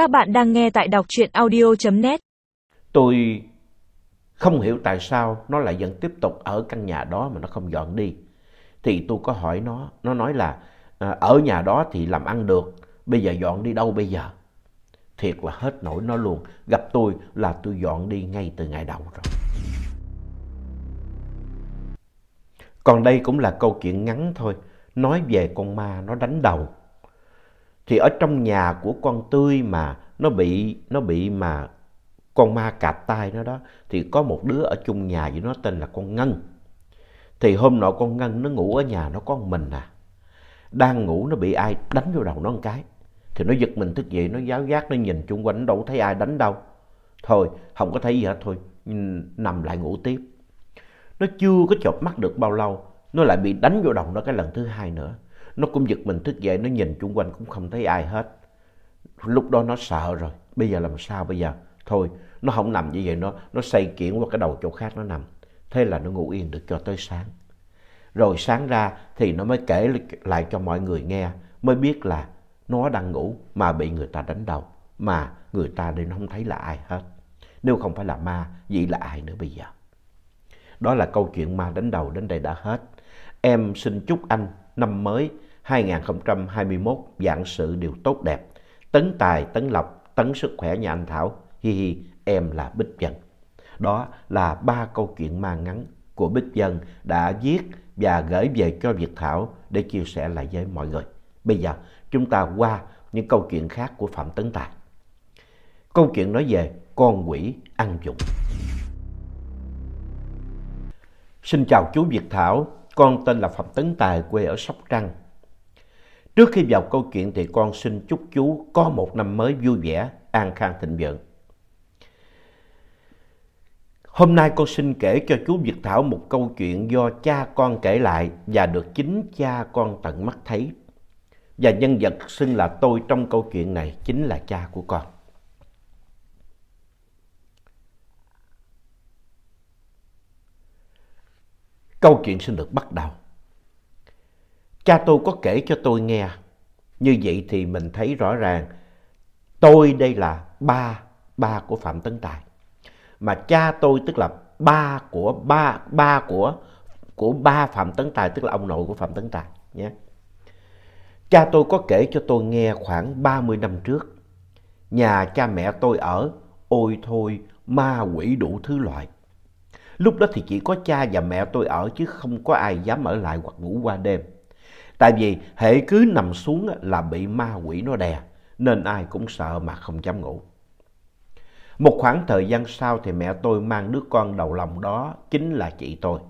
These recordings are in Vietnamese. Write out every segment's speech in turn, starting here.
Các bạn đang nghe tại đọc truyện audio.net. Tôi không hiểu tại sao nó lại vẫn tiếp tục ở căn nhà đó mà nó không dọn đi. Thì tôi có hỏi nó, nó nói là à, ở nhà đó thì làm ăn được, bây giờ dọn đi đâu bây giờ? Thiệt là hết nổi nó luôn, gặp tôi là tôi dọn đi ngay từ ngày đầu rồi. Còn đây cũng là câu chuyện ngắn thôi, nói về con ma nó đánh đầu. Thì ở trong nhà của con Tươi mà nó bị nó bị mà con ma cạp tay nó đó thì có một đứa ở chung nhà với nó tên là con Ngân. Thì hôm nọ con Ngân nó ngủ ở nhà nó có một mình à. Đang ngủ nó bị ai đánh vô đầu nó một cái. Thì nó giật mình thức dậy, nó giáo giác, nó nhìn chung quanh, nó đâu thấy ai đánh đâu. Thôi, không có thấy gì hết thôi, nằm lại ngủ tiếp. Nó chưa có chợp mắt được bao lâu, nó lại bị đánh vô đầu nó cái lần thứ hai nữa. Nó cũng giật mình thức dậy, nó nhìn chung quanh cũng không thấy ai hết. Lúc đó nó sợ rồi, bây giờ làm sao bây giờ? Thôi, nó không nằm như vậy, nó, nó xây kiển qua cái đầu chỗ khác nó nằm. Thế là nó ngủ yên được cho tới sáng. Rồi sáng ra thì nó mới kể lại cho mọi người nghe, mới biết là nó đang ngủ mà bị người ta đánh đầu. Mà người ta đây nó không thấy là ai hết. Nếu không phải là ma, vậy là ai nữa bây giờ? Đó là câu chuyện ma đánh đầu đến đây đã hết. Em xin chúc anh năm mới 2021 dạng sự điều tốt đẹp. Tấn tài, tấn lộc, tấn sức khỏe nhà anh Thảo. Hi hi, em là Bích Dân. Đó là ba câu chuyện mang ngắn của Bích Dân đã viết và gửi về cho Việt Thảo để chia sẻ lại với mọi người. Bây giờ chúng ta qua những câu chuyện khác của Phạm Tấn Tài. Câu chuyện nói về con quỷ ăn dụng. Xin chào chú Việt Thảo, con tên là Phạm Tấn Tài, quê ở Sóc Trăng. Trước khi vào câu chuyện thì con xin chúc chú có một năm mới vui vẻ, an khang thịnh vượng. Hôm nay con xin kể cho chú Việt Thảo một câu chuyện do cha con kể lại và được chính cha con tận mắt thấy. Và nhân vật xưng là tôi trong câu chuyện này chính là cha của con. Câu chuyện xin được bắt đầu. Cha tôi có kể cho tôi nghe. Như vậy thì mình thấy rõ ràng tôi đây là ba, ba của Phạm Tấn Tài. Mà cha tôi tức là ba của ba, ba của của ba Phạm Tấn Tài tức là ông nội của Phạm Tấn Tài nhé. Cha tôi có kể cho tôi nghe khoảng 30 năm trước. Nhà cha mẹ tôi ở, ôi thôi, ma quỷ đủ thứ loại. Lúc đó thì chỉ có cha và mẹ tôi ở chứ không có ai dám ở lại hoặc ngủ qua đêm. Tại vì hệ cứ nằm xuống là bị ma quỷ nó đè, nên ai cũng sợ mà không dám ngủ. Một khoảng thời gian sau thì mẹ tôi mang đứa con đầu lòng đó chính là chị tôi.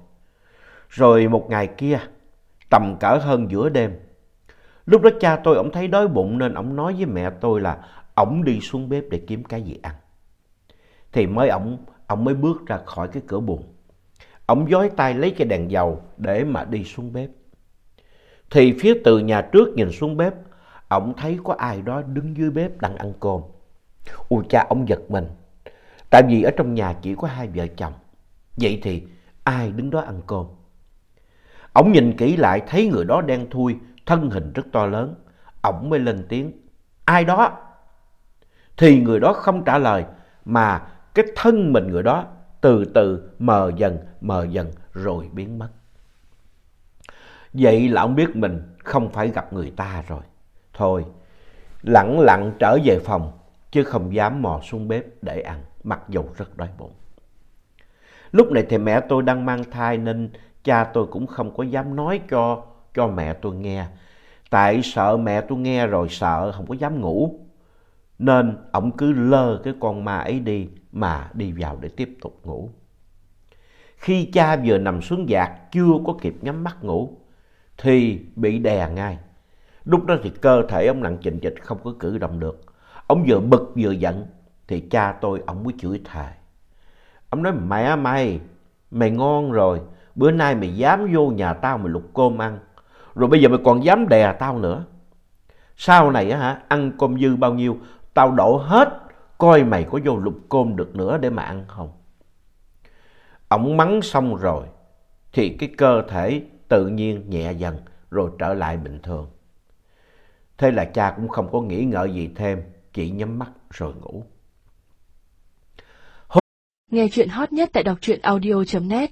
Rồi một ngày kia, tầm cỡ hơn giữa đêm, lúc đó cha tôi ổng thấy đói bụng nên ổng nói với mẹ tôi là ổng đi xuống bếp để kiếm cái gì ăn. Thì mới ổng ổng mới bước ra khỏi cái cửa buồng. Ổng dối tay lấy cái đèn dầu để mà đi xuống bếp. Thì phía từ nhà trước nhìn xuống bếp, ổng thấy có ai đó đứng dưới bếp đang ăn cơm. Ôi cha ông giật mình, tại vì ở trong nhà chỉ có hai vợ chồng. Vậy thì ai đứng đó ăn cơm? Ổng nhìn kỹ lại thấy người đó đen thui, thân hình rất to lớn. Ổng mới lên tiếng, ai đó? Thì người đó không trả lời mà cái thân mình người đó từ từ mờ dần, mờ dần rồi biến mất. Vậy là ông biết mình không phải gặp người ta rồi. Thôi, lặng lặng trở về phòng, chứ không dám mò xuống bếp để ăn, mặc dù rất đói bụng. Lúc này thì mẹ tôi đang mang thai nên cha tôi cũng không có dám nói cho, cho mẹ tôi nghe. Tại sợ mẹ tôi nghe rồi sợ không có dám ngủ. Nên ông cứ lơ cái con ma ấy đi mà đi vào để tiếp tục ngủ. Khi cha vừa nằm xuống giạc chưa có kịp nhắm mắt ngủ thì bị đè ngay. Lúc đó thì cơ thể ông nặng chình chịch không có cử động được. Ông vừa bực vừa giận thì cha tôi ông mới chửi thề. Ông nói mẹ mày, mày ngon rồi, bữa nay mày dám vô nhà tao mày lục cơm ăn. Rồi bây giờ mày còn dám đè tao nữa. Sau này á hả, ăn cơm dư bao nhiêu, tao đổ hết, coi mày có vô lục côn được nữa để mà ăn không. ổng mắng xong rồi, thì cái cơ thể tự nhiên nhẹ dần rồi trở lại bình thường. Thế là cha cũng không có nghĩ ngợi gì thêm chỉ nhắm mắt rồi ngủ. Nghe chuyện hot nhất tại đọc truyện audio.net